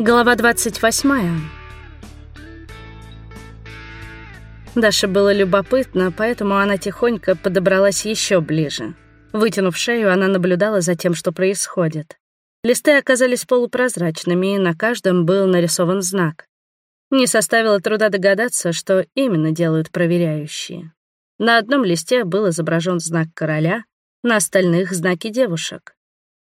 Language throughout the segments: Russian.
Глава 28. Даше было любопытно, поэтому она тихонько подобралась еще ближе. Вытянув шею, она наблюдала за тем, что происходит. Листы оказались полупрозрачными, и на каждом был нарисован знак. Не составило труда догадаться, что именно делают проверяющие. На одном листе был изображен знак короля, на остальных — знаки девушек.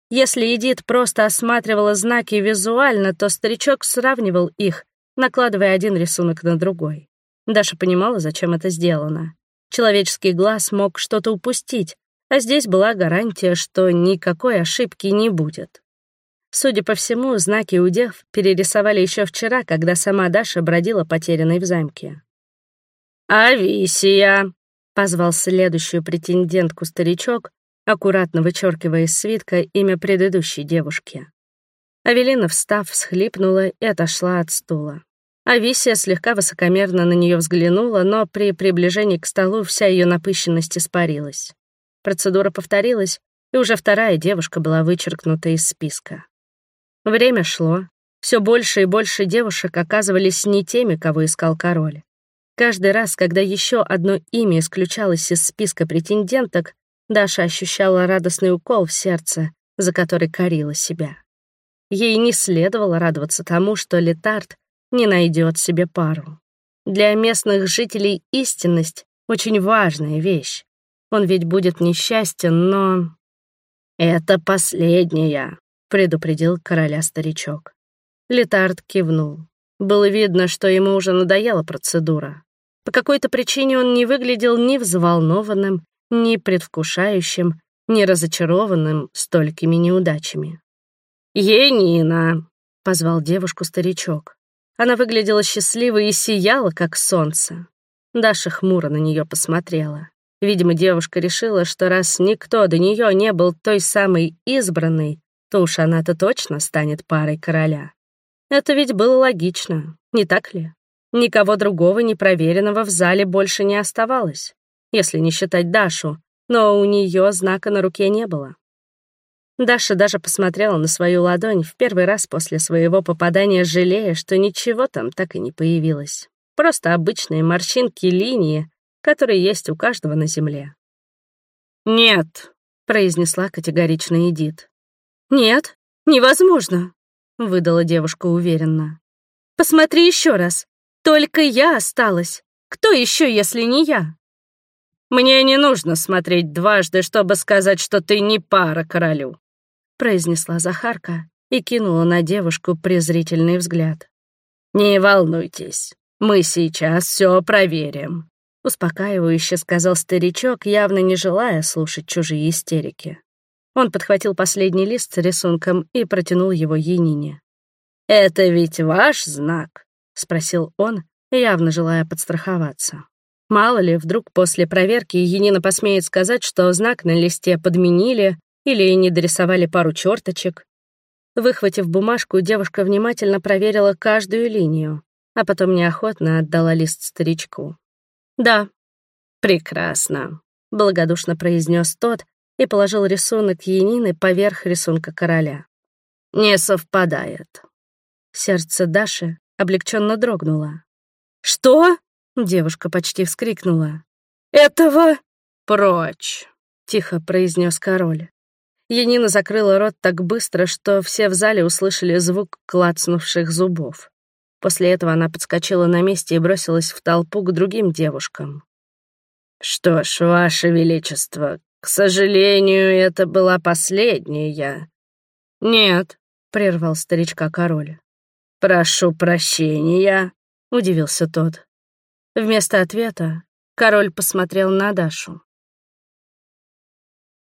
Если Эдит просто осматривала знаки визуально, то старичок сравнивал их, накладывая один рисунок на другой. Даша понимала, зачем это сделано. Человеческий глаз мог что-то упустить, а здесь была гарантия, что никакой ошибки не будет. Судя по всему, знаки у дев перерисовали еще вчера, когда сама Даша бродила потерянной в замке. «Ависия!» — позвал следующую претендентку старичок, аккуратно вычеркивая из свитка имя предыдущей девушки. Авелина, встав, всхлипнула и отошла от стула. Ависия слегка высокомерно на нее взглянула, но при приближении к столу вся ее напыщенность испарилась. Процедура повторилась, и уже вторая девушка была вычеркнута из списка. Время шло. Все больше и больше девушек оказывались не теми, кого искал король. Каждый раз, когда еще одно имя исключалось из списка претенденток, Даша ощущала радостный укол в сердце, за который корила себя. Ей не следовало радоваться тому, что Летард не найдет себе пару. Для местных жителей истинность — очень важная вещь. Он ведь будет несчастен, но... «Это последняя», — предупредил короля старичок. Летард кивнул. Было видно, что ему уже надоела процедура. По какой-то причине он не выглядел ни взволнованным, ни предвкушающим, ни разочарованным столькими неудачами. «Енина!» — позвал девушку старичок. Она выглядела счастливой и сияла, как солнце. Даша хмуро на нее посмотрела. Видимо, девушка решила, что раз никто до нее не был той самой избранной, то уж она-то точно станет парой короля. Это ведь было логично, не так ли? Никого другого непроверенного в зале больше не оставалось если не считать Дашу, но у нее знака на руке не было. Даша даже посмотрела на свою ладонь в первый раз после своего попадания, жалея, что ничего там так и не появилось. Просто обычные морщинки линии, которые есть у каждого на земле. «Нет», — произнесла категорично Эдит. «Нет, невозможно», — выдала девушка уверенно. «Посмотри еще раз. Только я осталась. Кто еще, если не я?» «Мне не нужно смотреть дважды, чтобы сказать, что ты не пара королю», произнесла Захарка и кинула на девушку презрительный взгляд. «Не волнуйтесь, мы сейчас все проверим», успокаивающе сказал старичок, явно не желая слушать чужие истерики. Он подхватил последний лист с рисунком и протянул его Енине. «Это ведь ваш знак?» — спросил он, явно желая подстраховаться. Мало ли, вдруг после проверки Енина посмеет сказать, что знак на листе подменили или не дорисовали пару черточек. Выхватив бумажку, девушка внимательно проверила каждую линию, а потом неохотно отдала лист старичку. «Да». «Прекрасно», — благодушно произнес тот и положил рисунок Енины поверх рисунка короля. «Не совпадает». Сердце Даши облегченно дрогнуло. «Что?» Девушка почти вскрикнула. «Этого...» «Прочь!» — тихо произнес король. Янина закрыла рот так быстро, что все в зале услышали звук клацнувших зубов. После этого она подскочила на месте и бросилась в толпу к другим девушкам. «Что ж, Ваше Величество, к сожалению, это была последняя». «Нет», — прервал старичка король. «Прошу прощения», — удивился тот. Вместо ответа король посмотрел на Дашу.